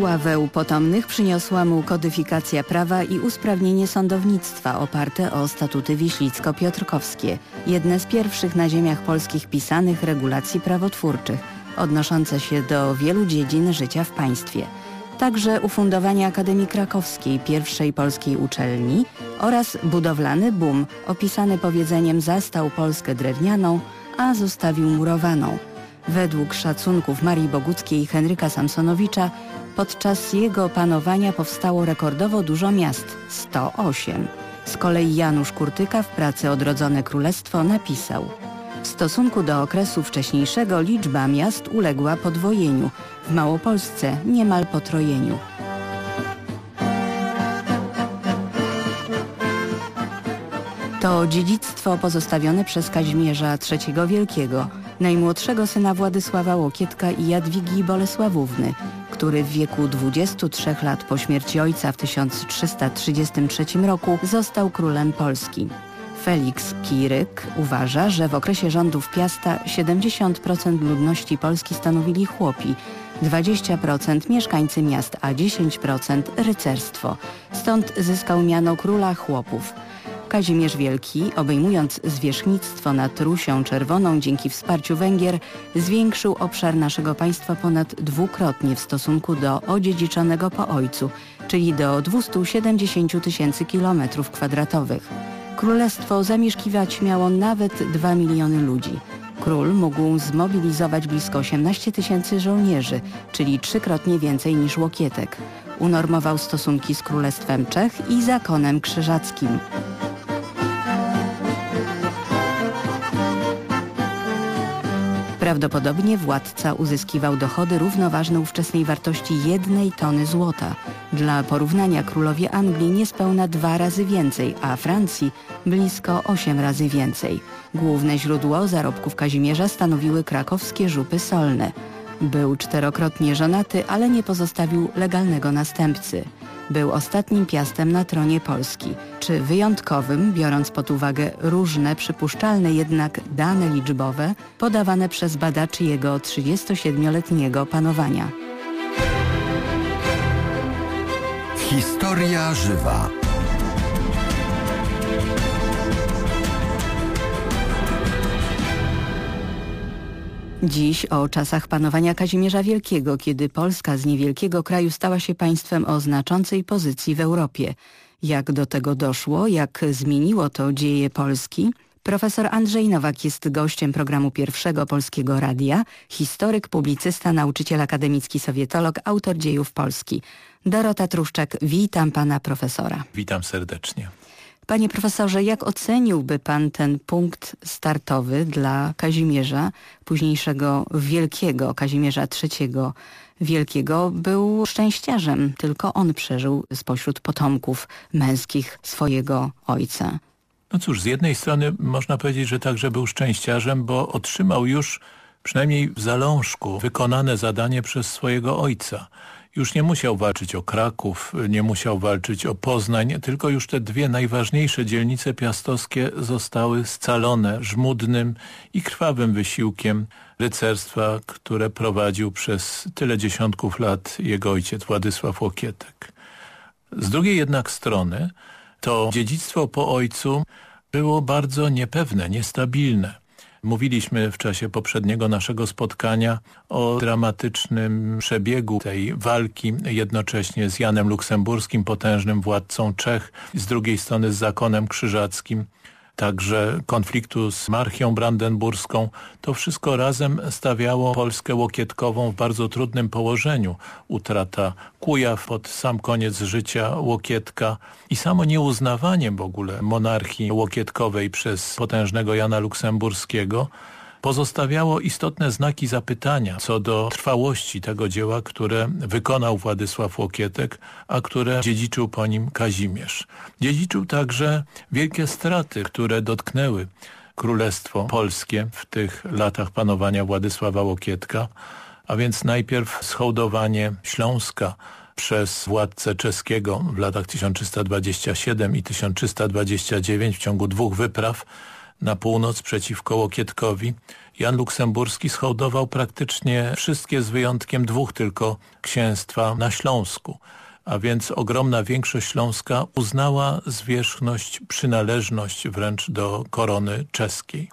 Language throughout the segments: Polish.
Sławę potomnych przyniosła mu kodyfikacja prawa i usprawnienie sądownictwa oparte o statuty Wiślicko-Piotrkowskie, jedne z pierwszych na ziemiach polskich pisanych regulacji prawotwórczych, odnoszące się do wielu dziedzin życia w państwie. Także ufundowanie Akademii Krakowskiej, pierwszej polskiej uczelni oraz budowlany boom, opisany powiedzeniem zastał Polskę drewnianą, a zostawił murowaną – Według szacunków Marii Boguckiej i Henryka Samsonowicza podczas jego panowania powstało rekordowo dużo miast – 108. Z kolei Janusz Kurtyka w pracy Odrodzone Królestwo napisał w stosunku do okresu wcześniejszego liczba miast uległa podwojeniu, w Małopolsce niemal potrojeniu. To dziedzictwo pozostawione przez Kazimierza III Wielkiego – najmłodszego syna Władysława Łokietka i Jadwigi Bolesławówny, który w wieku 23 lat po śmierci ojca w 1333 roku został królem Polski. Felix Kiryk uważa, że w okresie rządów Piasta 70% ludności Polski stanowili chłopi, 20% mieszkańcy miast, a 10% rycerstwo. Stąd zyskał miano króla chłopów. Kazimierz Wielki, obejmując zwierzchnictwo nad Rusią Czerwoną dzięki wsparciu Węgier, zwiększył obszar naszego państwa ponad dwukrotnie w stosunku do odziedziczonego po ojcu, czyli do 270 tysięcy kilometrów kwadratowych. Królestwo zamieszkiwać miało nawet 2 miliony ludzi. Król mógł zmobilizować blisko 18 tysięcy żołnierzy, czyli trzykrotnie więcej niż Łokietek. Unormował stosunki z Królestwem Czech i zakonem krzyżackim. Prawdopodobnie władca uzyskiwał dochody równoważne ówczesnej wartości jednej tony złota. Dla porównania królowie Anglii niespełna dwa razy więcej, a Francji blisko osiem razy więcej. Główne źródło zarobków Kazimierza stanowiły krakowskie żupy solne. Był czterokrotnie żonaty, ale nie pozostawił legalnego następcy. Był ostatnim piastem na tronie Polski, czy wyjątkowym, biorąc pod uwagę różne, przypuszczalne jednak dane liczbowe podawane przez badaczy jego 37-letniego panowania. Historia żywa. Dziś o czasach panowania Kazimierza Wielkiego, kiedy Polska z niewielkiego kraju stała się państwem o znaczącej pozycji w Europie. Jak do tego doszło, jak zmieniło to dzieje Polski, Profesor Andrzej Nowak jest gościem programu Pierwszego Polskiego Radia, historyk, publicysta, nauczyciel akademicki, sowietolog, autor dziejów Polski. Dorota Truszczak, witam pana profesora. Witam serdecznie. Panie profesorze, jak oceniłby pan ten punkt startowy dla Kazimierza, późniejszego wielkiego Kazimierza III Wielkiego? Był szczęściarzem, tylko on przeżył spośród potomków męskich swojego ojca. No cóż, z jednej strony można powiedzieć, że także był szczęściarzem, bo otrzymał już przynajmniej w zalążku wykonane zadanie przez swojego ojca – już nie musiał walczyć o Kraków, nie musiał walczyć o Poznań, tylko już te dwie najważniejsze dzielnice piastowskie zostały scalone żmudnym i krwawym wysiłkiem rycerstwa, które prowadził przez tyle dziesiątków lat jego ojciec Władysław Łokietek. Z drugiej jednak strony to dziedzictwo po ojcu było bardzo niepewne, niestabilne. Mówiliśmy w czasie poprzedniego naszego spotkania o dramatycznym przebiegu tej walki jednocześnie z Janem Luksemburskim, potężnym władcą Czech, z drugiej strony z zakonem krzyżackim także konfliktu z marchią brandenburską, to wszystko razem stawiało Polskę łokietkową w bardzo trudnym położeniu. Utrata Kujaw pod sam koniec życia Łokietka i samo nieuznawanie w ogóle monarchii łokietkowej przez potężnego Jana Luksemburskiego pozostawiało istotne znaki zapytania co do trwałości tego dzieła, które wykonał Władysław Łokietek, a które dziedziczył po nim Kazimierz. Dziedziczył także wielkie straty, które dotknęły Królestwo Polskie w tych latach panowania Władysława Łokietka, a więc najpierw schołdowanie Śląska przez władcę czeskiego w latach 1327 i 1329 w ciągu dwóch wypraw na północ przeciwko Łokietkowi, Jan Luksemburski schołdował praktycznie wszystkie z wyjątkiem dwóch tylko księstwa na Śląsku a więc ogromna większość Śląska uznała zwierzchność, przynależność wręcz do korony czeskiej.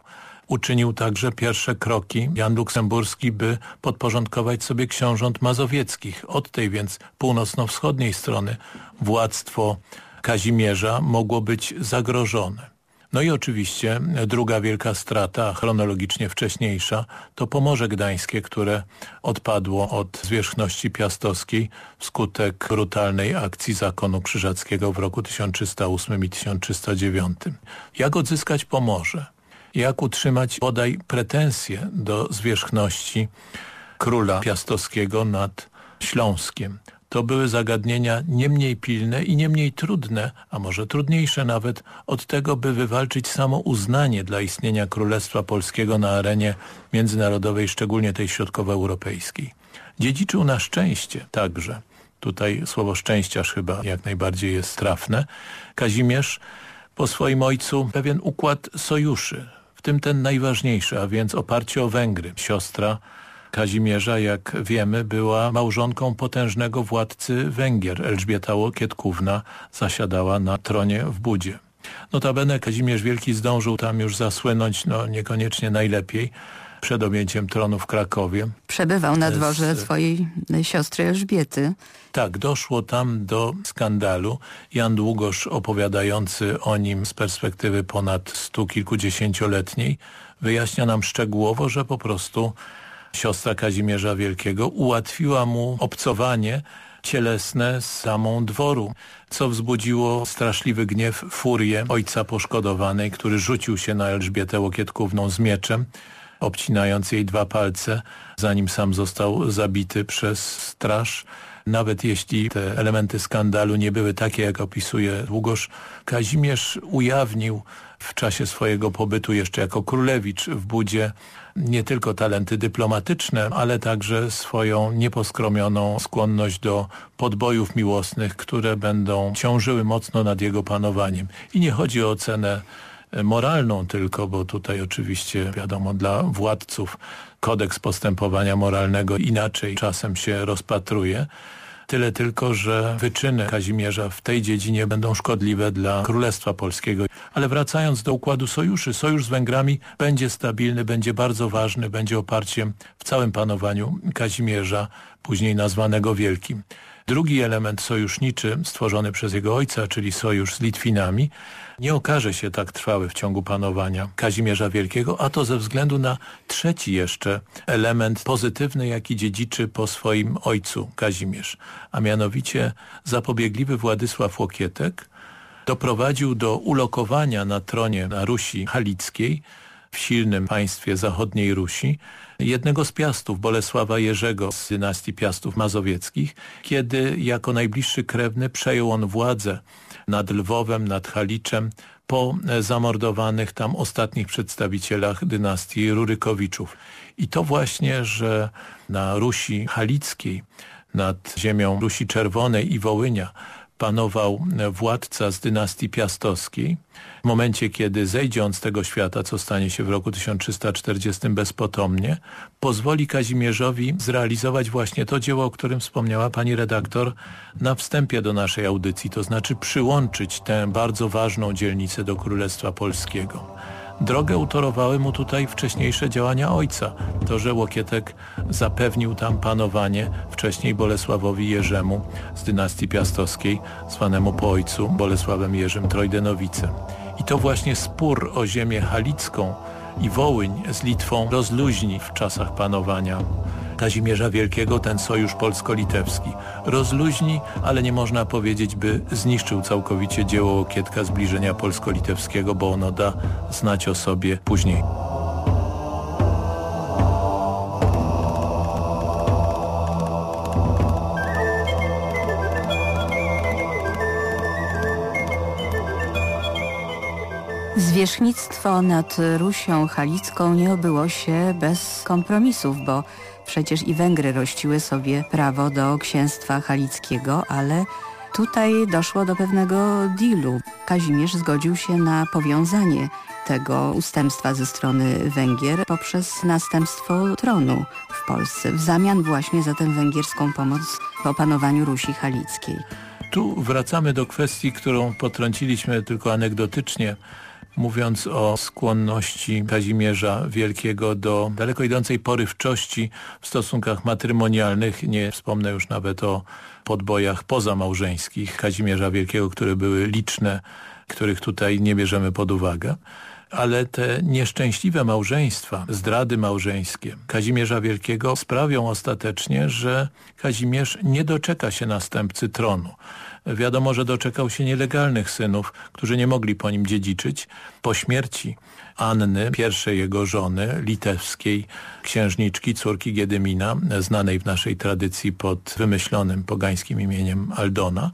Uczynił także pierwsze kroki Jan Luksemburski, by podporządkować sobie książąt mazowieckich. Od tej więc północno-wschodniej strony władztwo Kazimierza mogło być zagrożone. No i oczywiście druga wielka strata, chronologicznie wcześniejsza, to Pomorze Gdańskie, które odpadło od zwierzchności piastowskiej wskutek brutalnej akcji zakonu krzyżackiego w roku 1308 i 1309. Jak odzyskać Pomorze? Jak utrzymać bodaj pretensje do zwierzchności króla piastowskiego nad Śląskiem? To były zagadnienia nie mniej pilne i nie mniej trudne, a może trudniejsze nawet, od tego, by wywalczyć samo uznanie dla istnienia Królestwa Polskiego na arenie międzynarodowej, szczególnie tej środkowoeuropejskiej. Dziedziczył na szczęście także, tutaj słowo szczęściarz chyba jak najbardziej jest trafne, Kazimierz po swoim ojcu pewien układ sojuszy, w tym ten najważniejszy, a więc oparcie o Węgry. Siostra Kazimierza, jak wiemy, była małżonką potężnego władcy Węgier. Elżbieta Łokietkówna zasiadała na tronie w Budzie. Notabene Kazimierz Wielki zdążył tam już zasłynąć, no niekoniecznie najlepiej, przed objęciem tronu w Krakowie. Przebywał na dworze z... swojej siostry Elżbiety. Tak, doszło tam do skandalu. Jan Długosz opowiadający o nim z perspektywy ponad stu kilkudziesięcioletniej wyjaśnia nam szczegółowo, że po prostu siostra Kazimierza Wielkiego, ułatwiła mu obcowanie cielesne z samą dworu, co wzbudziło straszliwy gniew, furię ojca poszkodowanej, który rzucił się na Elżbietę Łokietkówną z mieczem, obcinając jej dwa palce, zanim sam został zabity przez straż. Nawet jeśli te elementy skandalu nie były takie, jak opisuje Długosz, Kazimierz ujawnił w czasie swojego pobytu jeszcze jako królewicz w Budzie nie tylko talenty dyplomatyczne, ale także swoją nieposkromioną skłonność do podbojów miłosnych, które będą ciążyły mocno nad jego panowaniem. I nie chodzi o ocenę moralną tylko, bo tutaj oczywiście wiadomo dla władców kodeks postępowania moralnego inaczej czasem się rozpatruje, Tyle tylko, że wyczyny Kazimierza w tej dziedzinie będą szkodliwe dla Królestwa Polskiego. Ale wracając do układu sojuszy, sojusz z Węgrami będzie stabilny, będzie bardzo ważny, będzie oparciem w całym panowaniu Kazimierza, później nazwanego Wielkim. Drugi element sojuszniczy stworzony przez jego ojca, czyli sojusz z Litwinami, nie okaże się tak trwały w ciągu panowania Kazimierza Wielkiego, a to ze względu na trzeci jeszcze element pozytywny, jaki dziedziczy po swoim ojcu Kazimierz, a mianowicie zapobiegliwy Władysław Łokietek doprowadził do ulokowania na tronie na Rusi Halickiej w silnym państwie zachodniej Rusi jednego z piastów, Bolesława Jerzego z dynastii piastów mazowieckich, kiedy jako najbliższy krewny przejął on władzę nad Lwowem, nad Haliczem po zamordowanych tam ostatnich przedstawicielach dynastii Rurykowiczów. I to właśnie, że na Rusi Halickiej, nad ziemią Rusi Czerwonej i Wołynia panował władca z dynastii piastowskiej. W momencie, kiedy zejdzie on z tego świata, co stanie się w roku 1340 bezpotomnie, pozwoli Kazimierzowi zrealizować właśnie to dzieło, o którym wspomniała pani redaktor na wstępie do naszej audycji, to znaczy przyłączyć tę bardzo ważną dzielnicę do Królestwa Polskiego. Drogę utorowały mu tutaj wcześniejsze działania ojca. To, że Łokietek zapewnił tam panowanie wcześniej Bolesławowi Jerzemu z dynastii piastowskiej, zwanemu po ojcu Bolesławem Jerzym Trojdenowicem. To właśnie spór o ziemię halicką i Wołyń z Litwą rozluźni w czasach panowania Kazimierza Wielkiego ten sojusz polsko-litewski. Rozluźni, ale nie można powiedzieć, by zniszczył całkowicie dzieło Łokietka zbliżenia polsko-litewskiego, bo ono da znać o sobie później. Zwierzchnictwo nad Rusią Halicką nie obyło się bez kompromisów, bo Przecież i Węgry rościły sobie prawo do księstwa halickiego, ale tutaj doszło do pewnego dealu. Kazimierz zgodził się na powiązanie tego ustępstwa ze strony Węgier poprzez następstwo tronu w Polsce w zamian właśnie za tę węgierską pomoc w opanowaniu Rusi Halickiej. Tu wracamy do kwestii, którą potrąciliśmy tylko anegdotycznie, mówiąc o skłonności Kazimierza Wielkiego do daleko idącej porywczości w stosunkach matrymonialnych. Nie wspomnę już nawet o podbojach pozamałżeńskich Kazimierza Wielkiego, które były liczne, których tutaj nie bierzemy pod uwagę ale te nieszczęśliwe małżeństwa, zdrady małżeńskie Kazimierza Wielkiego sprawią ostatecznie, że Kazimierz nie doczeka się następcy tronu. Wiadomo, że doczekał się nielegalnych synów, którzy nie mogli po nim dziedziczyć. Po śmierci Anny, pierwszej jego żony, litewskiej księżniczki, córki Giedymina, znanej w naszej tradycji pod wymyślonym pogańskim imieniem Aldona,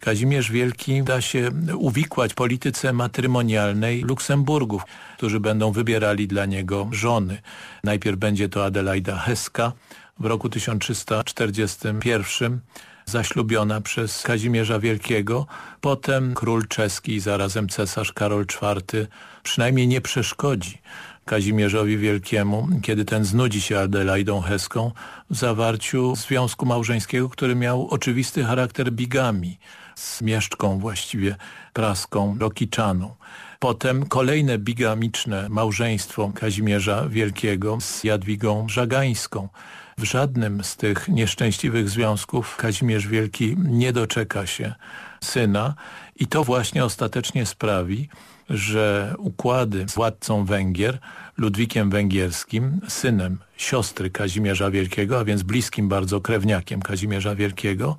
Kazimierz Wielki da się uwikłać polityce matrymonialnej Luksemburgów, którzy będą wybierali dla niego żony. Najpierw będzie to Adelaida Heska w roku 1341 zaślubiona przez Kazimierza Wielkiego. Potem król czeski, zarazem cesarz Karol IV przynajmniej nie przeszkodzi Kazimierzowi Wielkiemu, kiedy ten znudzi się Adelaidą Heską w zawarciu związku małżeńskiego, który miał oczywisty charakter bigami z mieszczką właściwie praską Rokiczaną. Potem kolejne bigamiczne małżeństwo Kazimierza Wielkiego z Jadwigą Żagańską. W żadnym z tych nieszczęśliwych związków Kazimierz Wielki nie doczeka się syna i to właśnie ostatecznie sprawi, że układy z władcą Węgier, Ludwikiem Węgierskim, synem siostry Kazimierza Wielkiego, a więc bliskim bardzo krewniakiem Kazimierza Wielkiego,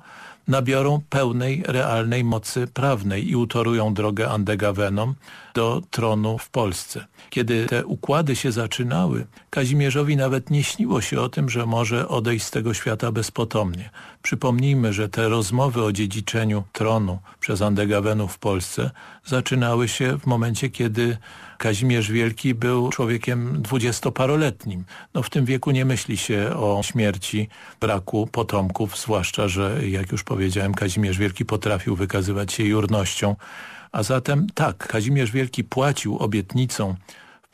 nabiorą pełnej, realnej mocy prawnej i utorują drogę Andegawenom do tronu w Polsce. Kiedy te układy się zaczynały, Kazimierzowi nawet nie śniło się o tym, że może odejść z tego świata bezpotomnie. Przypomnijmy, że te rozmowy o dziedziczeniu tronu przez Andegawenów w Polsce zaczynały się w momencie, kiedy Kazimierz Wielki był człowiekiem dwudziestoparoletnim. No w tym wieku nie myśli się o śmierci, braku potomków, zwłaszcza, że jak już powiedziałem, Kazimierz Wielki potrafił wykazywać się jurnością. A zatem tak, Kazimierz Wielki płacił obietnicą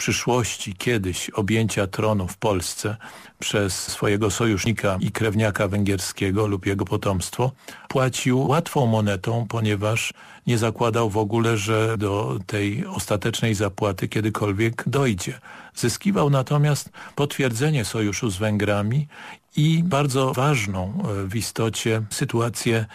przyszłości kiedyś objęcia tronu w Polsce przez swojego sojusznika i krewniaka węgierskiego lub jego potomstwo, płacił łatwą monetą, ponieważ nie zakładał w ogóle, że do tej ostatecznej zapłaty kiedykolwiek dojdzie. Zyskiwał natomiast potwierdzenie sojuszu z Węgrami i bardzo ważną e, w istocie sytuację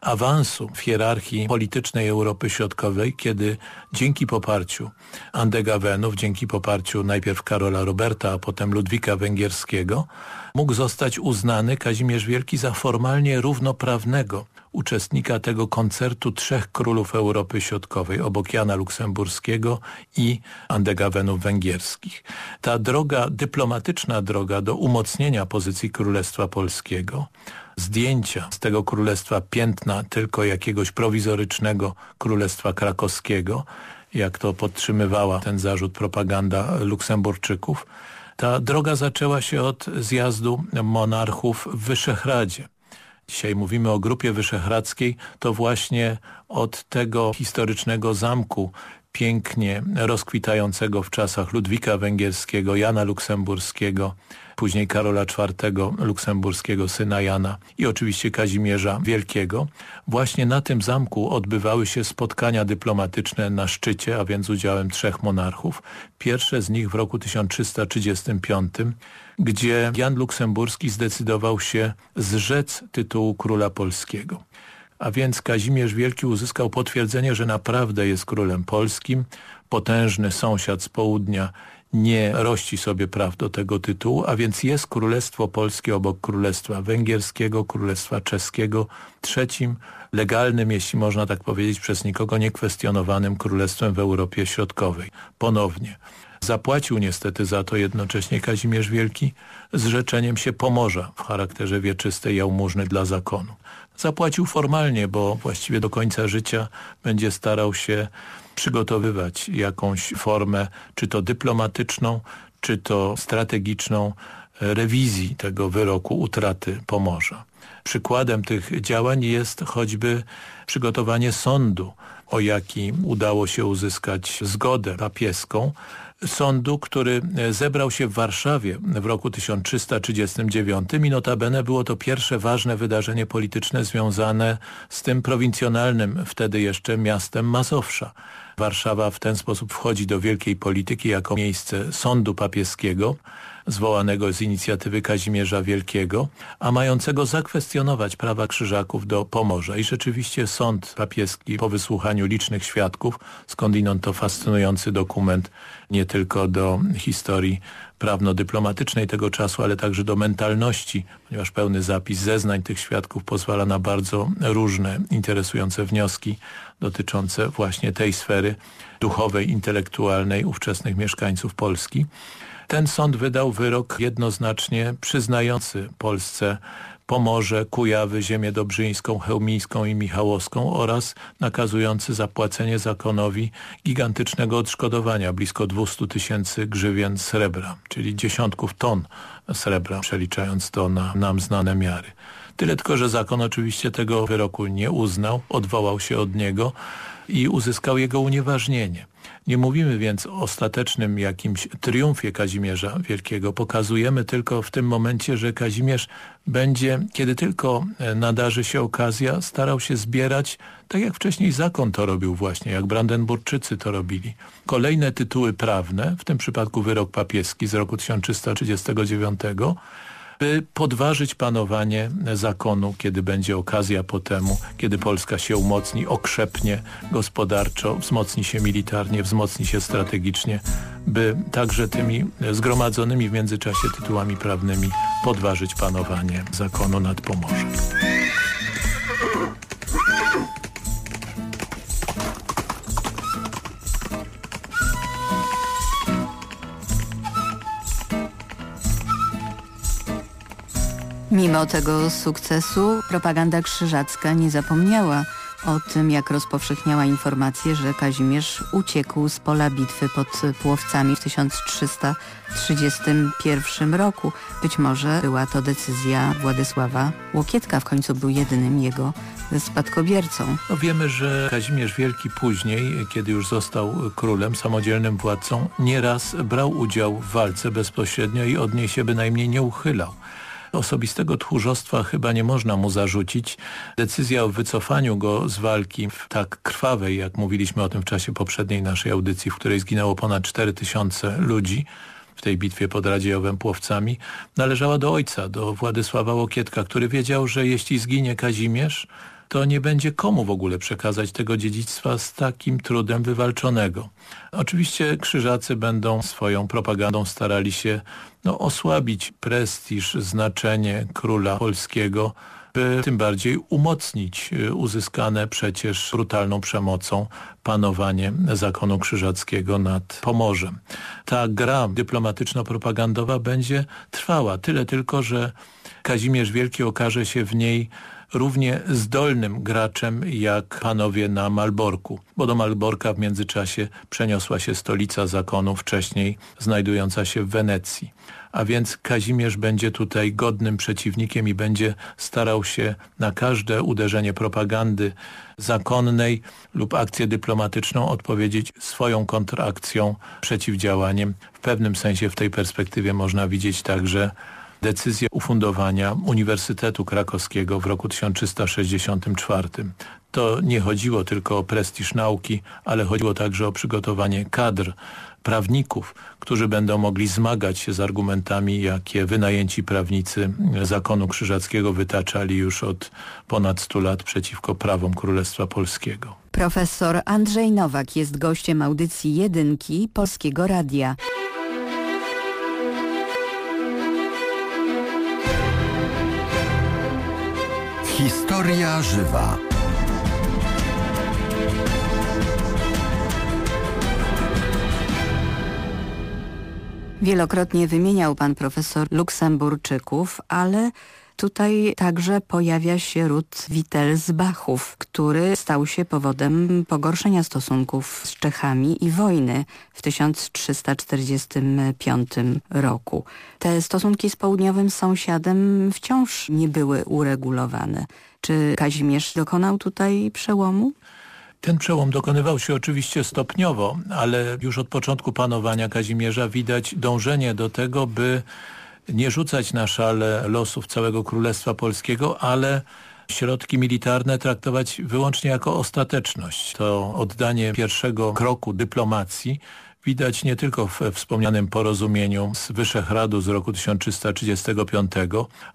awansu w hierarchii politycznej Europy Środkowej, kiedy dzięki poparciu Andegawenów, dzięki poparciu najpierw Karola Roberta, a potem Ludwika Węgierskiego, mógł zostać uznany Kazimierz Wielki za formalnie równoprawnego uczestnika tego koncertu trzech królów Europy Środkowej, obok Jana Luksemburskiego i Andegawenów węgierskich. Ta droga, dyplomatyczna droga do umocnienia pozycji Królestwa Polskiego, zdjęcia z tego królestwa piętna tylko jakiegoś prowizorycznego Królestwa Krakowskiego, jak to podtrzymywała ten zarzut propaganda Luksemburczyków, ta droga zaczęła się od zjazdu monarchów w Wyszehradzie. Dzisiaj mówimy o Grupie Wyszehradzkiej, to właśnie od tego historycznego zamku pięknie rozkwitającego w czasach Ludwika Węgierskiego, Jana Luksemburskiego, później Karola IV luksemburskiego, syna Jana i oczywiście Kazimierza Wielkiego. Właśnie na tym zamku odbywały się spotkania dyplomatyczne na szczycie, a więc udziałem trzech monarchów. Pierwsze z nich w roku 1335 gdzie Jan Luksemburski zdecydował się zrzec tytułu króla polskiego. A więc Kazimierz Wielki uzyskał potwierdzenie, że naprawdę jest królem polskim, potężny sąsiad z południa nie rości sobie praw do tego tytułu, a więc jest Królestwo Polskie obok Królestwa Węgierskiego, Królestwa Czeskiego, trzecim legalnym, jeśli można tak powiedzieć, przez nikogo niekwestionowanym królestwem w Europie Środkowej. Ponownie. Zapłacił niestety za to jednocześnie Kazimierz Wielki zrzeczeniem się Pomorza w charakterze wieczystej jałmużny dla zakonu. Zapłacił formalnie, bo właściwie do końca życia będzie starał się przygotowywać jakąś formę, czy to dyplomatyczną, czy to strategiczną rewizji tego wyroku utraty Pomorza. Przykładem tych działań jest choćby przygotowanie sądu, o jaki udało się uzyskać zgodę papieską, sądu, który zebrał się w Warszawie w roku 1339 i notabene było to pierwsze ważne wydarzenie polityczne związane z tym prowincjonalnym wtedy jeszcze miastem Mazowsza. Warszawa w ten sposób wchodzi do wielkiej polityki jako miejsce sądu papieskiego, zwołanego z inicjatywy Kazimierza Wielkiego, a mającego zakwestionować prawa krzyżaków do Pomorza. I rzeczywiście sąd papieski po wysłuchaniu licznych świadków, skądinąd to fascynujący dokument nie tylko do historii prawno-dyplomatycznej tego czasu, ale także do mentalności, ponieważ pełny zapis zeznań tych świadków pozwala na bardzo różne, interesujące wnioski dotyczące właśnie tej sfery duchowej, intelektualnej ówczesnych mieszkańców Polski. Ten sąd wydał wyrok jednoznacznie przyznający Polsce Pomorze, Kujawy, ziemię dobrzyńską, chełmińską i michałowską oraz nakazujący zapłacenie zakonowi gigantycznego odszkodowania, blisko 200 tysięcy grzywien srebra, czyli dziesiątków ton srebra, przeliczając to na nam znane miary. Tyle tylko, że zakon oczywiście tego wyroku nie uznał, odwołał się od niego i uzyskał jego unieważnienie. Nie mówimy więc o ostatecznym jakimś triumfie Kazimierza Wielkiego. Pokazujemy tylko w tym momencie, że Kazimierz będzie, kiedy tylko e, nadarzy się okazja, starał się zbierać, tak jak wcześniej zakon to robił właśnie, jak Brandenburczycy to robili. Kolejne tytuły prawne, w tym przypadku wyrok papieski z roku 1339, by podważyć panowanie zakonu, kiedy będzie okazja po temu, kiedy Polska się umocni, okrzepnie gospodarczo, wzmocni się militarnie, wzmocni się strategicznie, by także tymi zgromadzonymi w międzyczasie tytułami prawnymi podważyć panowanie zakonu nad Pomorzem. Mimo tego sukcesu propaganda krzyżacka nie zapomniała o tym, jak rozpowszechniała informację, że Kazimierz uciekł z pola bitwy pod Płowcami w 1331 roku. Być może była to decyzja Władysława Łokietka, w końcu był jedynym jego spadkobiercą. No wiemy, że Kazimierz Wielki później, kiedy już został królem, samodzielnym władcą, nieraz brał udział w walce bezpośrednio i od niej się bynajmniej nie uchylał. Osobistego tchórzostwa chyba nie można mu zarzucić. Decyzja o wycofaniu go z walki tak krwawej, jak mówiliśmy o tym w czasie poprzedniej naszej audycji, w której zginęło ponad 4 tysiące ludzi, w tej bitwie pod Radziejowem Płowcami, należała do ojca, do Władysława Łokietka, który wiedział, że jeśli zginie Kazimierz, to nie będzie komu w ogóle przekazać tego dziedzictwa z takim trudem wywalczonego. Oczywiście krzyżacy będą swoją propagandą starali się no, osłabić prestiż, znaczenie króla polskiego, by tym bardziej umocnić y, uzyskane przecież brutalną przemocą panowanie zakonu krzyżackiego nad Pomorzem. Ta gra dyplomatyczno-propagandowa będzie trwała, tyle tylko, że Kazimierz Wielki okaże się w niej równie zdolnym graczem jak panowie na Malborku, bo do Malborka w międzyczasie przeniosła się stolica zakonu, wcześniej znajdująca się w Wenecji. A więc Kazimierz będzie tutaj godnym przeciwnikiem i będzie starał się na każde uderzenie propagandy zakonnej lub akcję dyplomatyczną odpowiedzieć swoją kontrakcją, przeciwdziałaniem. W pewnym sensie w tej perspektywie można widzieć także decyzję ufundowania Uniwersytetu Krakowskiego w roku 1364. To nie chodziło tylko o prestiż nauki, ale chodziło także o przygotowanie kadr, prawników, którzy będą mogli zmagać się z argumentami, jakie wynajęci prawnicy zakonu krzyżackiego wytaczali już od ponad 100 lat przeciwko prawom Królestwa Polskiego. Profesor Andrzej Nowak jest gościem audycji Jedynki Polskiego Radia. Historia żywa. Wielokrotnie wymieniał pan profesor Luksemburczyków, ale Tutaj także pojawia się ród Wittelsbachów, który stał się powodem pogorszenia stosunków z Czechami i wojny w 1345 roku. Te stosunki z południowym sąsiadem wciąż nie były uregulowane. Czy Kazimierz dokonał tutaj przełomu? Ten przełom dokonywał się oczywiście stopniowo, ale już od początku panowania Kazimierza widać dążenie do tego, by nie rzucać na szale losów całego Królestwa Polskiego, ale środki militarne traktować wyłącznie jako ostateczność. To oddanie pierwszego kroku dyplomacji widać nie tylko w wspomnianym porozumieniu z Wyszehradu z roku 1335,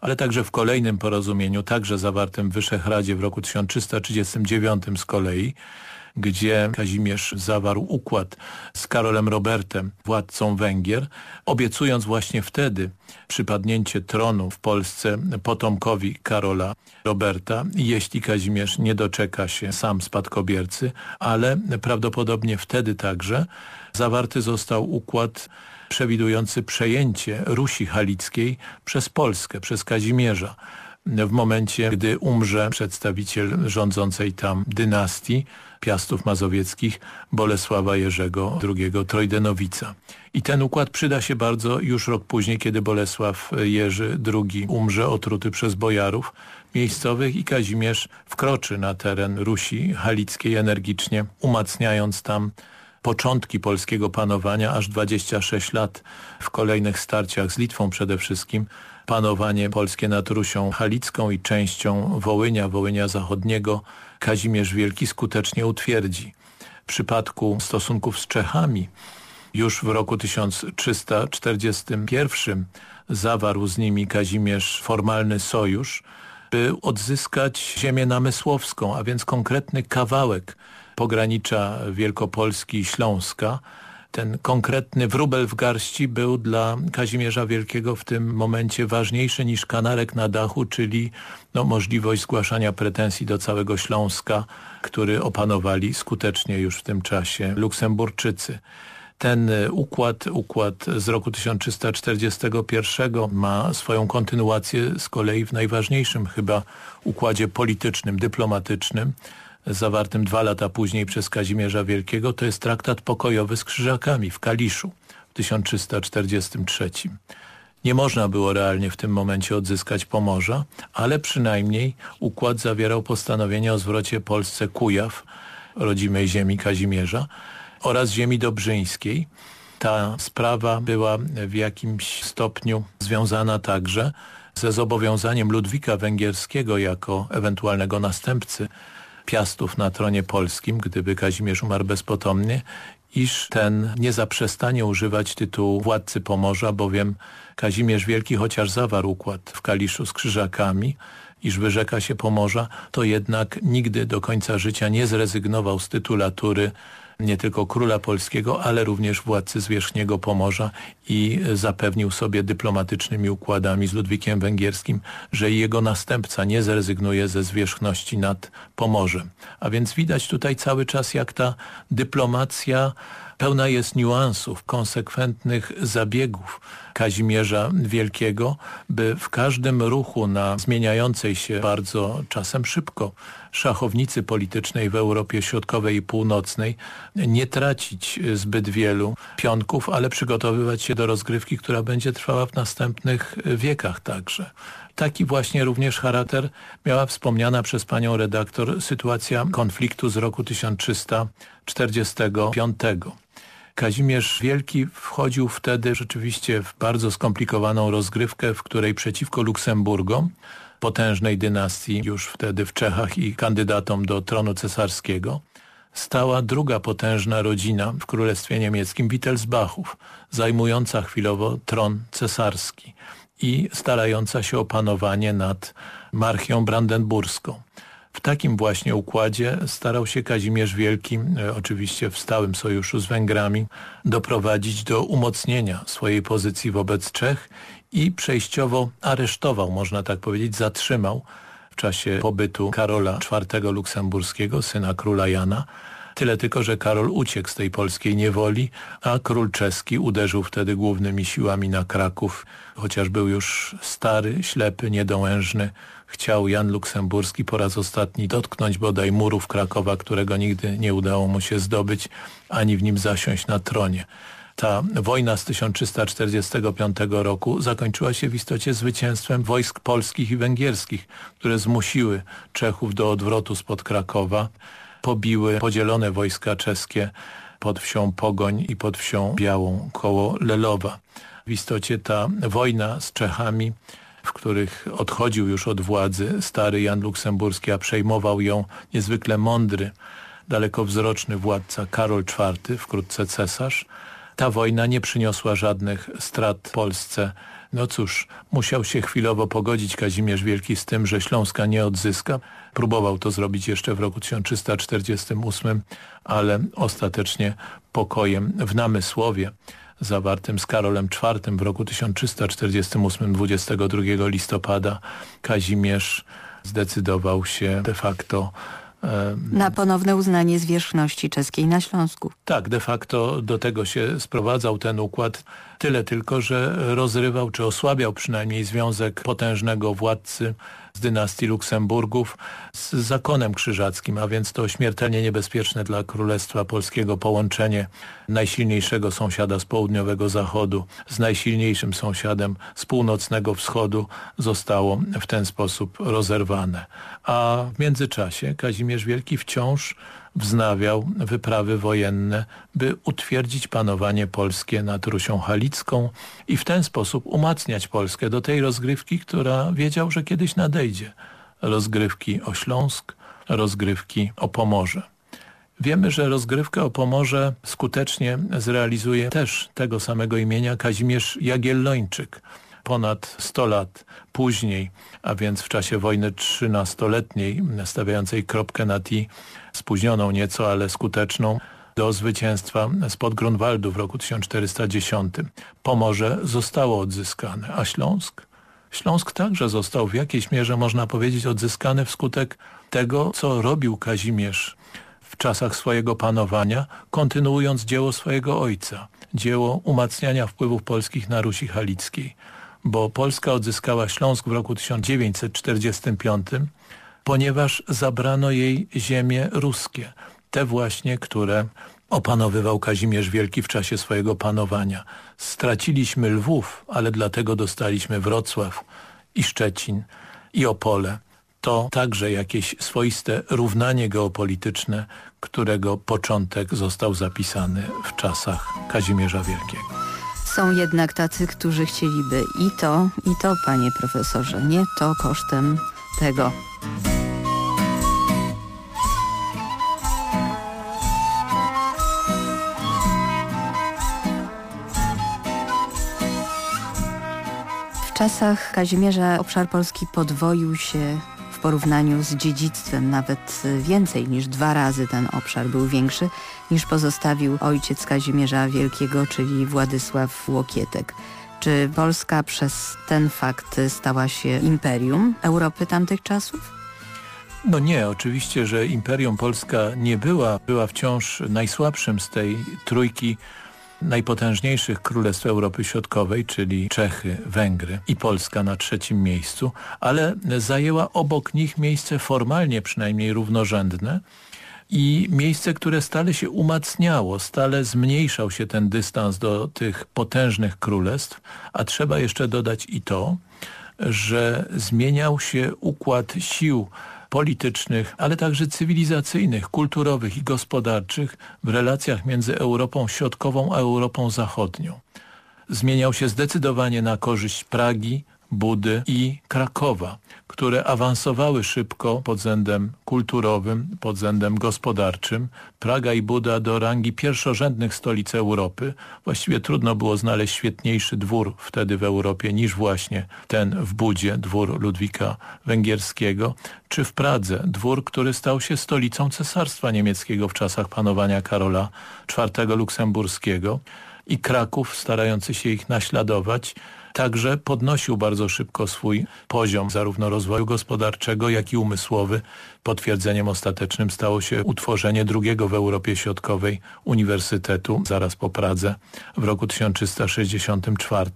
ale także w kolejnym porozumieniu, także zawartym w Wyszehradzie w roku 1339 z kolei, gdzie Kazimierz zawarł układ z Karolem Robertem, władcą Węgier, obiecując właśnie wtedy przypadnięcie tronu w Polsce potomkowi Karola Roberta, jeśli Kazimierz nie doczeka się sam spadkobiercy, ale prawdopodobnie wtedy także zawarty został układ przewidujący przejęcie Rusi Halickiej przez Polskę, przez Kazimierza. W momencie, gdy umrze przedstawiciel rządzącej tam dynastii Piastów Mazowieckich Bolesława Jerzego II Trojdenowica. I ten układ przyda się bardzo już rok później, kiedy Bolesław Jerzy II umrze otruty przez bojarów miejscowych i Kazimierz wkroczy na teren Rusi Halickiej energicznie, umacniając tam początki polskiego panowania, aż 26 lat w kolejnych starciach z Litwą przede wszystkim, panowanie polskie nad Rusią Halicką i częścią Wołynia, Wołynia Zachodniego Kazimierz Wielki skutecznie utwierdzi. W przypadku stosunków z Czechami już w roku 1341 zawarł z nimi Kazimierz formalny sojusz, by odzyskać ziemię namysłowską, a więc konkretny kawałek pogranicza Wielkopolski i Śląska, ten konkretny wróbel w garści był dla Kazimierza Wielkiego w tym momencie ważniejszy niż kanarek na dachu, czyli no, możliwość zgłaszania pretensji do całego Śląska, który opanowali skutecznie już w tym czasie Luksemburczycy. Ten układ, układ z roku 1341 ma swoją kontynuację z kolei w najważniejszym chyba układzie politycznym, dyplomatycznym, zawartym dwa lata później przez Kazimierza Wielkiego, to jest traktat pokojowy z Krzyżakami w Kaliszu w 1343. Nie można było realnie w tym momencie odzyskać Pomorza, ale przynajmniej układ zawierał postanowienie o zwrocie Polsce Kujaw, rodzimej ziemi Kazimierza, oraz ziemi dobrzyńskiej. Ta sprawa była w jakimś stopniu związana także ze zobowiązaniem Ludwika Węgierskiego jako ewentualnego następcy Piastów na tronie polskim, gdyby Kazimierz umarł bezpotomnie, iż ten nie zaprzestanie używać tytułu władcy Pomorza, bowiem Kazimierz Wielki, chociaż zawarł układ w Kaliszu z Krzyżakami, iż wyrzeka się Pomorza, to jednak nigdy do końca życia nie zrezygnował z tytulatury nie tylko króla polskiego, ale również władcy zwierzchniego Pomorza i zapewnił sobie dyplomatycznymi układami z Ludwikiem Węgierskim, że jego następca nie zrezygnuje ze zwierzchności nad Pomorzem. A więc widać tutaj cały czas jak ta dyplomacja pełna jest niuansów, konsekwentnych zabiegów Kazimierza Wielkiego, by w każdym ruchu na zmieniającej się bardzo czasem szybko szachownicy politycznej w Europie Środkowej i Północnej nie tracić zbyt wielu pionków, ale przygotowywać się do rozgrywki, która będzie trwała w następnych wiekach także. Taki właśnie również charakter miała wspomniana przez panią redaktor sytuacja konfliktu z roku 1345. Kazimierz Wielki wchodził wtedy rzeczywiście w bardzo skomplikowaną rozgrywkę, w której przeciwko Luksemburgom, potężnej dynastii już wtedy w Czechach i kandydatom do tronu cesarskiego, stała druga potężna rodzina w Królestwie Niemieckim Wittelsbachów, zajmująca chwilowo tron cesarski i starająca się o panowanie nad marchią brandenburską. W takim właśnie układzie starał się Kazimierz Wielki, e, oczywiście w stałym sojuszu z Węgrami, doprowadzić do umocnienia swojej pozycji wobec Czech i przejściowo aresztował, można tak powiedzieć, zatrzymał w czasie pobytu Karola IV Luksemburskiego, syna króla Jana, Tyle tylko, że Karol uciekł z tej polskiej niewoli, a król czeski uderzył wtedy głównymi siłami na Kraków, chociaż był już stary, ślepy, niedołężny. Chciał Jan Luksemburski po raz ostatni dotknąć bodaj murów Krakowa, którego nigdy nie udało mu się zdobyć, ani w nim zasiąść na tronie ta wojna z 1345 roku zakończyła się w istocie zwycięstwem wojsk polskich i węgierskich, które zmusiły Czechów do odwrotu spod Krakowa, pobiły podzielone wojska czeskie pod wsią Pogoń i pod wsią Białą koło Lelowa. W istocie ta wojna z Czechami w których odchodził już od władzy stary Jan Luksemburski, a przejmował ją niezwykle mądry, dalekowzroczny władca Karol IV, wkrótce cesarz, ta wojna nie przyniosła żadnych strat Polsce. No cóż, musiał się chwilowo pogodzić Kazimierz Wielki z tym, że Śląska nie odzyska. Próbował to zrobić jeszcze w roku 1348, ale ostatecznie pokojem w Namysłowie zawartym z Karolem IV w roku 1348, 22 listopada Kazimierz zdecydował się de facto na ponowne uznanie zwierzchności czeskiej na Śląsku. Tak, de facto do tego się sprowadzał ten układ. Tyle tylko, że rozrywał czy osłabiał przynajmniej związek potężnego władcy z dynastii Luksemburgów z zakonem krzyżackim, a więc to śmiertelnie niebezpieczne dla Królestwa Polskiego połączenie najsilniejszego sąsiada z południowego zachodu z najsilniejszym sąsiadem z północnego wschodu zostało w ten sposób rozerwane. A w międzyczasie Kazimierz Wielki wciąż wznawiał wyprawy wojenne, by utwierdzić panowanie polskie nad Rusią Halicką i w ten sposób umacniać Polskę do tej rozgrywki, która wiedział, że kiedyś nadejdzie. Rozgrywki o Śląsk, rozgrywki o Pomorze. Wiemy, że rozgrywkę o Pomorze skutecznie zrealizuje też tego samego imienia Kazimierz Jagiellończyk. Ponad 100 lat później, a więc w czasie wojny trzynastoletniej, stawiającej kropkę na T, spóźnioną nieco, ale skuteczną, do zwycięstwa spod Grunwaldu w roku 1410. Pomorze zostało odzyskane, a Śląsk? Śląsk także został w jakiejś mierze, można powiedzieć, odzyskany wskutek tego, co robił Kazimierz w czasach swojego panowania, kontynuując dzieło swojego ojca, dzieło umacniania wpływów polskich na Rusi Halickiej. Bo Polska odzyskała Śląsk w roku 1945, ponieważ zabrano jej ziemie ruskie, te właśnie, które opanowywał Kazimierz Wielki w czasie swojego panowania. Straciliśmy Lwów, ale dlatego dostaliśmy Wrocław i Szczecin i Opole. To także jakieś swoiste równanie geopolityczne, którego początek został zapisany w czasach Kazimierza Wielkiego. Są jednak tacy, którzy chcieliby i to, i to, panie profesorze, nie to kosztem tego. W czasach Kazimierza obszar Polski podwoił się porównaniu z dziedzictwem. Nawet więcej niż dwa razy ten obszar był większy niż pozostawił ojciec Kazimierza Wielkiego, czyli Władysław Łokietek. Czy Polska przez ten fakt stała się imperium Europy tamtych czasów? No nie, oczywiście, że Imperium Polska nie była, była wciąż najsłabszym z tej trójki najpotężniejszych królestw Europy Środkowej, czyli Czechy, Węgry i Polska na trzecim miejscu, ale zajęła obok nich miejsce formalnie przynajmniej równorzędne i miejsce, które stale się umacniało, stale zmniejszał się ten dystans do tych potężnych królestw, a trzeba jeszcze dodać i to, że zmieniał się układ sił politycznych, ale także cywilizacyjnych, kulturowych i gospodarczych w relacjach między Europą Środkową a Europą Zachodnią. Zmieniał się zdecydowanie na korzyść Pragi, Budy i Krakowa, które awansowały szybko pod względem kulturowym, pod względem gospodarczym. Praga i Buda do rangi pierwszorzędnych stolic Europy. Właściwie trudno było znaleźć świetniejszy dwór wtedy w Europie niż właśnie ten w Budzie, dwór Ludwika Węgierskiego, czy w Pradze, dwór, który stał się stolicą Cesarstwa Niemieckiego w czasach panowania Karola IV Luksemburskiego i Kraków, starający się ich naśladować, także podnosił bardzo szybko swój poziom zarówno rozwoju gospodarczego, jak i umysłowy. Potwierdzeniem ostatecznym stało się utworzenie drugiego w Europie Środkowej Uniwersytetu zaraz po Pradze w roku 1364.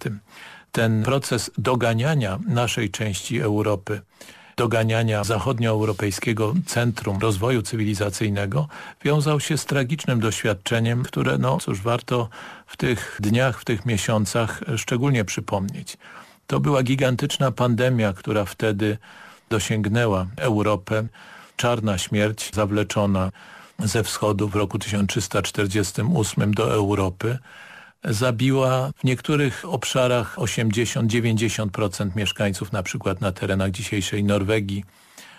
Ten proces doganiania naszej części Europy doganiania zachodnioeuropejskiego centrum rozwoju cywilizacyjnego wiązał się z tragicznym doświadczeniem, które no cóż warto w tych dniach, w tych miesiącach szczególnie przypomnieć. To była gigantyczna pandemia, która wtedy dosięgnęła Europę. Czarna śmierć zawleczona ze wschodu w roku 1348 do Europy zabiła w niektórych obszarach 80-90% mieszkańców, na przykład na terenach dzisiejszej Norwegii,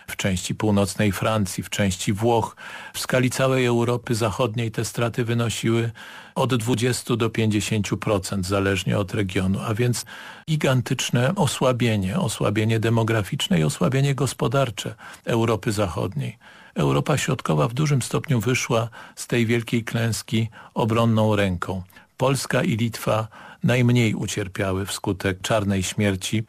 w części północnej Francji, w części Włoch. W skali całej Europy Zachodniej te straty wynosiły od 20 do 50% zależnie od regionu, a więc gigantyczne osłabienie, osłabienie demograficzne i osłabienie gospodarcze Europy Zachodniej. Europa Środkowa w dużym stopniu wyszła z tej wielkiej klęski obronną ręką. Polska i Litwa najmniej ucierpiały wskutek czarnej śmierci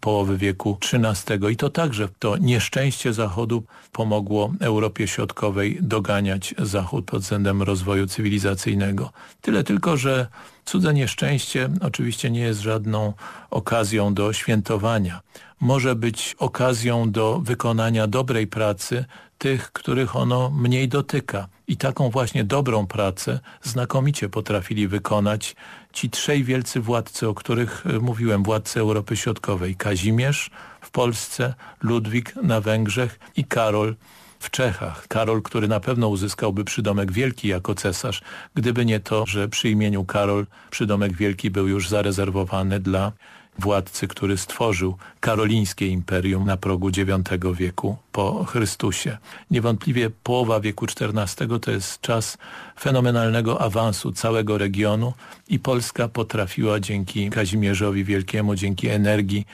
połowy wieku XIII i to także to nieszczęście Zachodu pomogło Europie Środkowej doganiać Zachód pod względem rozwoju cywilizacyjnego. Tyle tylko, że cudze nieszczęście oczywiście nie jest żadną okazją do świętowania. Może być okazją do wykonania dobrej pracy tych, których ono mniej dotyka. I taką właśnie dobrą pracę znakomicie potrafili wykonać ci trzej wielcy władcy, o których e, mówiłem, władcy Europy Środkowej. Kazimierz w Polsce, Ludwik na Węgrzech i Karol w Czechach. Karol, który na pewno uzyskałby przydomek wielki jako cesarz, gdyby nie to, że przy imieniu Karol przydomek wielki był już zarezerwowany dla władcy, który stworzył karolińskie imperium na progu IX wieku po Chrystusie. Niewątpliwie połowa wieku XIV to jest czas fenomenalnego awansu całego regionu i Polska potrafiła dzięki Kazimierzowi Wielkiemu, dzięki energii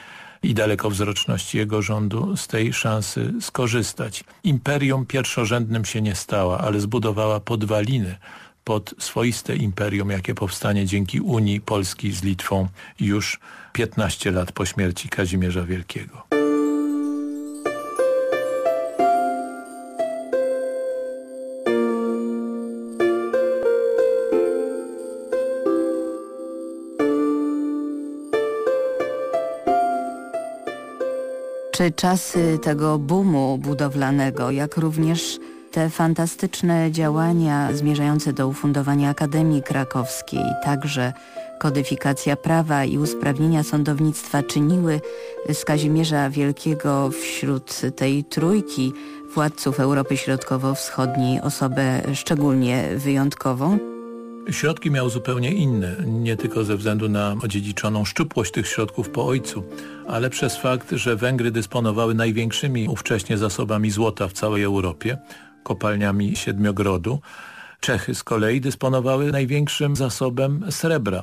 i dalekowzroczności jego rządu z tej szansy skorzystać. Imperium pierwszorzędnym się nie stała, ale zbudowała podwaliny pod swoiste imperium, jakie powstanie dzięki Unii Polski z Litwą już 15 lat po śmierci Kazimierza Wielkiego. Czy czasy tego boomu budowlanego, jak również te fantastyczne działania zmierzające do ufundowania Akademii Krakowskiej, także kodyfikacja prawa i usprawnienia sądownictwa czyniły z Kazimierza Wielkiego wśród tej trójki władców Europy Środkowo-Wschodniej osobę szczególnie wyjątkową? Środki miał zupełnie inne, nie tylko ze względu na odziedziczoną szczupłość tych środków po ojcu, ale przez fakt, że Węgry dysponowały największymi ówcześnie zasobami złota w całej Europie, kopalniami Siedmiogrodu. Czechy z kolei dysponowały największym zasobem srebra.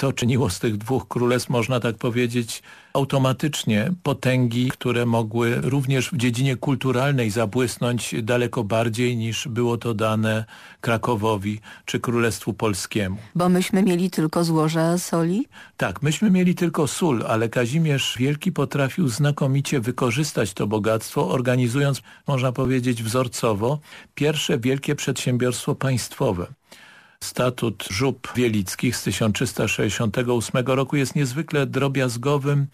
To czyniło z tych dwóch królestw, można tak powiedzieć, automatycznie potęgi, które mogły również w dziedzinie kulturalnej zabłysnąć daleko bardziej niż było to dane Krakowowi czy Królestwu Polskiemu. Bo myśmy mieli tylko złoża soli? Tak, myśmy mieli tylko sól, ale Kazimierz Wielki potrafił znakomicie wykorzystać to bogactwo, organizując, można powiedzieć wzorcowo, pierwsze wielkie przedsiębiorstwo państwowe. Statut Żub Wielickich z 1368 roku jest niezwykle drobiazgowym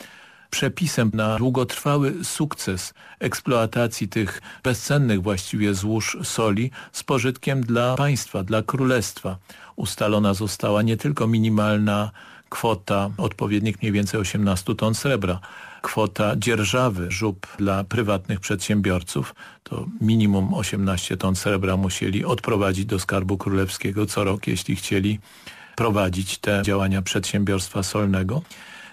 przepisem na długotrwały sukces eksploatacji tych bezcennych właściwie złóż soli z pożytkiem dla państwa, dla królestwa. Ustalona została nie tylko minimalna kwota odpowiednik mniej więcej 18 ton srebra, kwota dzierżawy żub dla prywatnych przedsiębiorców, to minimum 18 ton srebra musieli odprowadzić do Skarbu Królewskiego co rok, jeśli chcieli prowadzić te działania przedsiębiorstwa solnego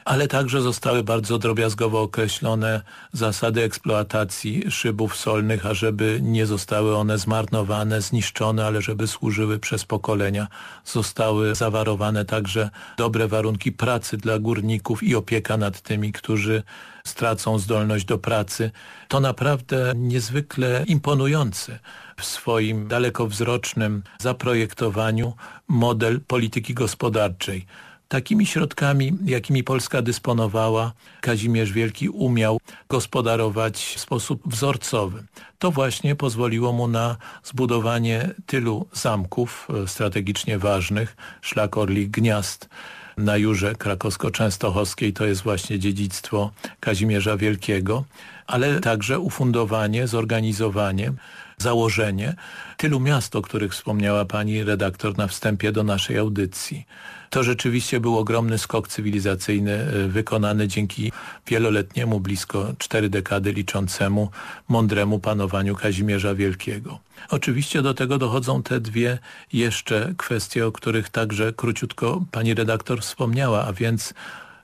ale także zostały bardzo drobiazgowo określone zasady eksploatacji szybów solnych, ażeby nie zostały one zmarnowane, zniszczone, ale żeby służyły przez pokolenia. Zostały zawarowane także dobre warunki pracy dla górników i opieka nad tymi, którzy stracą zdolność do pracy. To naprawdę niezwykle imponujący w swoim dalekowzrocznym zaprojektowaniu model polityki gospodarczej Takimi środkami, jakimi Polska dysponowała, Kazimierz Wielki umiał gospodarować w sposób wzorcowy. To właśnie pozwoliło mu na zbudowanie tylu zamków e, strategicznie ważnych, szlak Orlich Gniazd, na Jurze krakowsko-częstochowskiej to jest właśnie dziedzictwo Kazimierza Wielkiego, ale także ufundowanie, zorganizowanie, założenie tylu miast, o których wspomniała pani redaktor na wstępie do naszej audycji. To rzeczywiście był ogromny skok cywilizacyjny e, wykonany dzięki wieloletniemu, blisko cztery dekady liczącemu, mądremu panowaniu Kazimierza Wielkiego. Oczywiście do tego dochodzą te dwie jeszcze kwestie, o których także króciutko pani redaktor wspomniała, a więc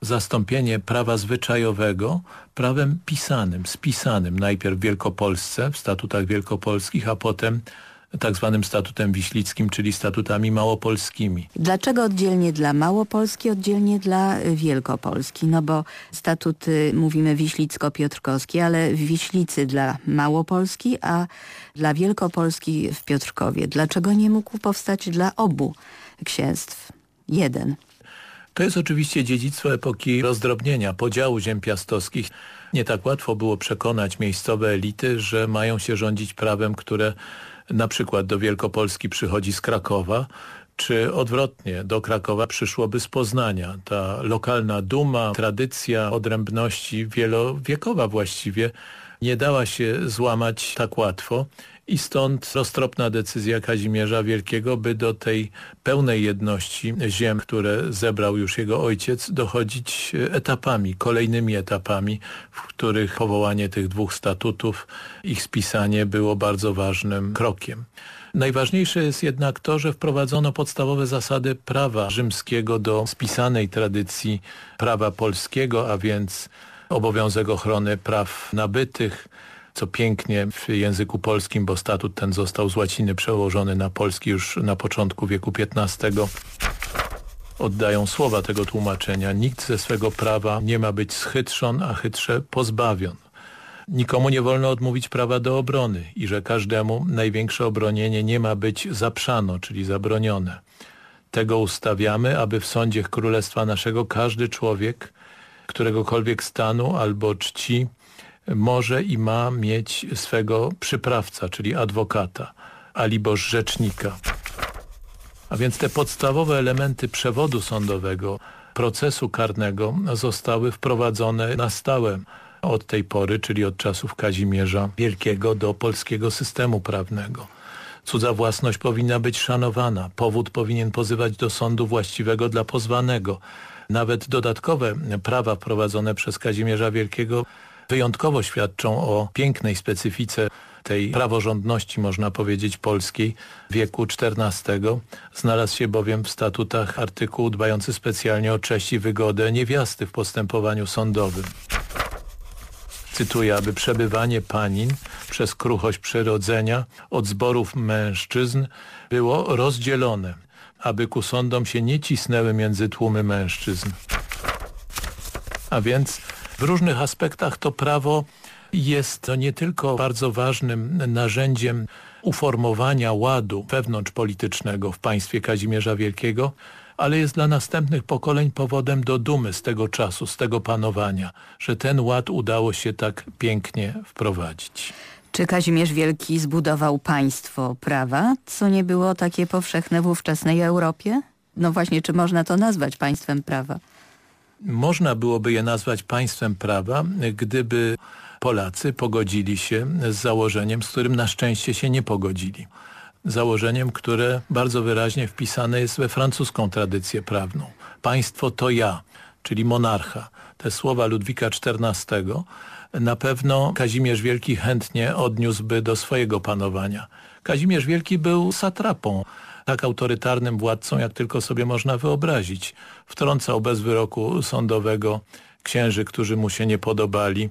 zastąpienie prawa zwyczajowego prawem pisanym, spisanym najpierw w Wielkopolsce, w statutach wielkopolskich, a potem tak zwanym statutem wiślickim, czyli statutami małopolskimi. Dlaczego oddzielnie dla Małopolski, oddzielnie dla Wielkopolski? No bo statuty mówimy wiślicko-piotrkowski, ale w Wiślicy dla Małopolski, a dla Wielkopolski w Piotrkowie. Dlaczego nie mógł powstać dla obu księstw? Jeden. To jest oczywiście dziedzictwo epoki rozdrobnienia, podziału ziem piastowskich. Nie tak łatwo było przekonać miejscowe elity, że mają się rządzić prawem, które na przykład do Wielkopolski przychodzi z Krakowa, czy odwrotnie, do Krakowa przyszłoby z Poznania. Ta lokalna duma, tradycja odrębności wielowiekowa właściwie nie dała się złamać tak łatwo i stąd roztropna decyzja Kazimierza Wielkiego, by do tej pełnej jedności ziem, które zebrał już jego ojciec, dochodzić etapami, kolejnymi etapami, w których powołanie tych dwóch statutów, ich spisanie było bardzo ważnym krokiem. Najważniejsze jest jednak to, że wprowadzono podstawowe zasady prawa rzymskiego do spisanej tradycji prawa polskiego, a więc obowiązek ochrony praw nabytych, co pięknie w języku polskim, bo statut ten został z łaciny przełożony na polski już na początku wieku XV oddają słowa tego tłumaczenia. Nikt ze swego prawa nie ma być schytrzon, a chytrze pozbawion. Nikomu nie wolno odmówić prawa do obrony i że każdemu największe obronienie nie ma być zaprzano, czyli zabronione. Tego ustawiamy, aby w sądzie Królestwa naszego każdy człowiek któregokolwiek stanu albo czci może i ma mieć swego przyprawca, czyli adwokata, aliboż rzecznika. A więc te podstawowe elementy przewodu sądowego, procesu karnego zostały wprowadzone na stałe od tej pory, czyli od czasów Kazimierza Wielkiego do polskiego systemu prawnego. Cudza własność powinna być szanowana, powód powinien pozywać do sądu właściwego dla pozwanego. Nawet dodatkowe prawa wprowadzone przez Kazimierza Wielkiego wyjątkowo świadczą o pięknej specyfice tej praworządności, można powiedzieć, polskiej wieku XIV. Znalazł się bowiem w statutach artykuł dbający specjalnie o cześć i wygodę niewiasty w postępowaniu sądowym. Cytuję, aby przebywanie panin przez kruchość przyrodzenia od zborów mężczyzn było rozdzielone, aby ku sądom się nie cisnęły między tłumy mężczyzn. A więc w różnych aspektach to prawo jest nie tylko bardzo ważnym narzędziem uformowania ładu wewnątrzpolitycznego w państwie Kazimierza Wielkiego, ale jest dla następnych pokoleń powodem do dumy z tego czasu, z tego panowania, że ten ład udało się tak pięknie wprowadzić. Czy Kazimierz Wielki zbudował państwo prawa, co nie było takie powszechne w ówczesnej Europie? No właśnie, czy można to nazwać państwem prawa? Można byłoby je nazwać państwem prawa, gdyby Polacy pogodzili się z założeniem, z którym na szczęście się nie pogodzili. Założeniem, które bardzo wyraźnie wpisane jest we francuską tradycję prawną. Państwo to ja, czyli monarcha. Te słowa Ludwika XIV na pewno Kazimierz Wielki chętnie odniósłby do swojego panowania. Kazimierz Wielki był satrapą tak autorytarnym władcą, jak tylko sobie można wyobrazić. Wtrącał bez wyroku sądowego księży, którzy mu się nie podobali,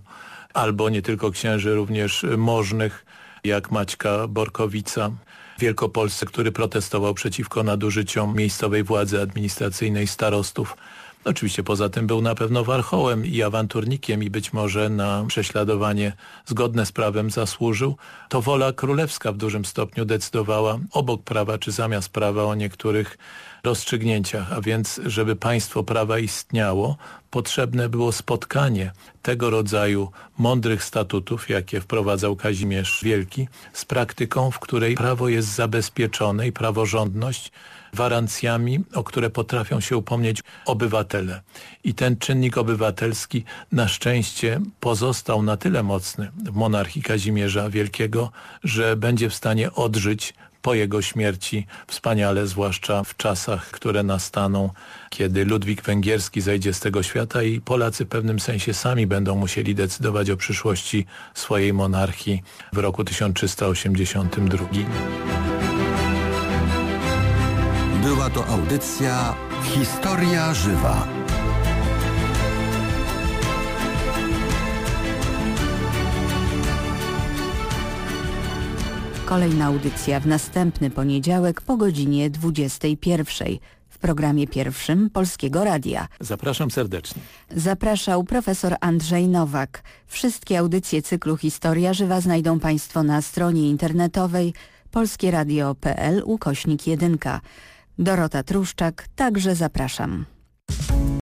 albo nie tylko księży, również możnych, jak Maćka Borkowica Wielkopolsce, który protestował przeciwko nadużyciom miejscowej władzy administracyjnej starostów. Oczywiście poza tym był na pewno warchołem i awanturnikiem i być może na prześladowanie zgodne z prawem zasłużył. To wola królewska w dużym stopniu decydowała obok prawa czy zamiast prawa o niektórych rozstrzygnięciach, a więc żeby państwo prawa istniało, potrzebne było spotkanie tego rodzaju mądrych statutów, jakie wprowadzał Kazimierz Wielki, z praktyką, w której prawo jest zabezpieczone i praworządność gwarancjami, o które potrafią się upomnieć obywatele. I ten czynnik obywatelski na szczęście pozostał na tyle mocny w monarchii Kazimierza Wielkiego, że będzie w stanie odżyć po jego śmierci wspaniale, zwłaszcza w czasach, które nastaną, kiedy Ludwik Węgierski zejdzie z tego świata i Polacy w pewnym sensie sami będą musieli decydować o przyszłości swojej monarchii w roku 1382. Była to audycja Historia Żywa. Kolejna audycja w następny poniedziałek po godzinie 21 w programie pierwszym Polskiego Radia. Zapraszam serdecznie. Zapraszał profesor Andrzej Nowak. Wszystkie audycje cyklu Historia Żywa znajdą Państwo na stronie internetowej polskieradio.pl ukośnik 1. Dorota Truszczak, także zapraszam.